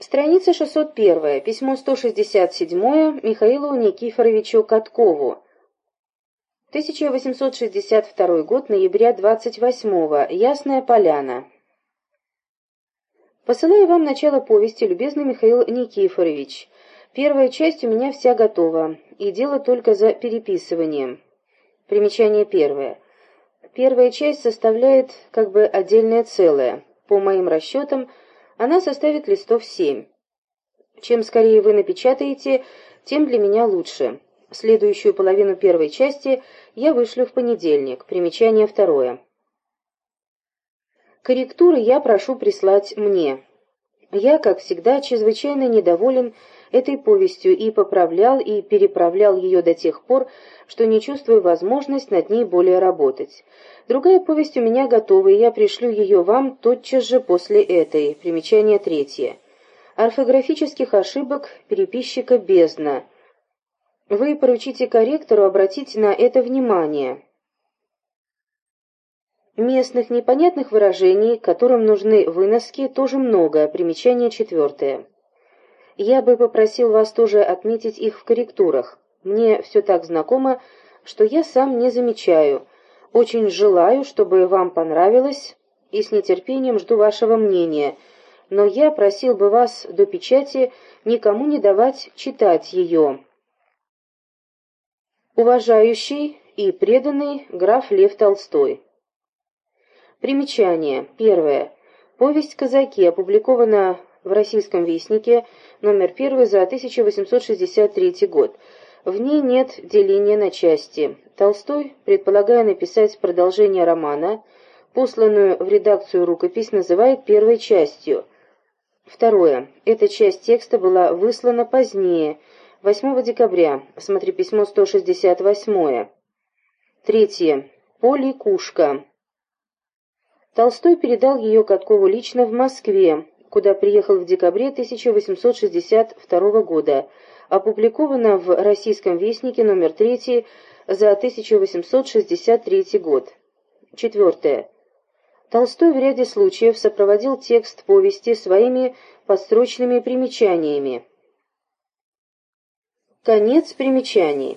Страница 601. Письмо 167 Михаилу Никифоровичу Каткову. 1862 год, ноября 28 Ясная Поляна. Посылаю вам начало повести, любезный Михаил Никифорович. Первая часть у меня вся готова, и дело только за переписыванием. Примечание первое. Первая часть составляет как бы отдельное целое. По моим расчетам, она составит листов семь. Чем скорее вы напечатаете, тем для меня лучше. Следующую половину первой части я вышлю в понедельник. Примечание второе. Корректуры я прошу прислать мне. Я, как всегда, чрезвычайно недоволен этой повестью и поправлял и переправлял ее до тех пор, что не чувствую возможность над ней более работать. Другая повесть у меня готова, и я пришлю ее вам тотчас же после этой. Примечание третье. Орфографических ошибок переписчика бездна. Вы поручите корректору обратить на это внимание. Местных непонятных выражений, которым нужны выноски, тоже много. Примечание четвертое. Я бы попросил вас тоже отметить их в корректурах. Мне все так знакомо, что я сам не замечаю. Очень желаю, чтобы вам понравилось, и с нетерпением жду вашего мнения, но я просил бы вас до печати никому не давать читать ее уважающий и преданный граф Лев Толстой. Примечание. Первое. Повесть «Казаки» опубликована в Российском вестнике, номер 1 за 1863 год. В ней нет деления на части. Толстой, предполагая написать продолжение романа, посланную в редакцию рукопись называет первой частью. Второе. Эта часть текста была выслана позднее, 8 декабря. Смотри письмо 168. Третье. Поликушка. Толстой передал ее Каткову лично в Москве, куда приехал в декабре 1862 года. Опубликовано в Российском вестнике номер 3 за 1863 год. Четвертое. Толстой в ряде случаев сопроводил текст повести своими подстрочными примечаниями. Конец примечаний.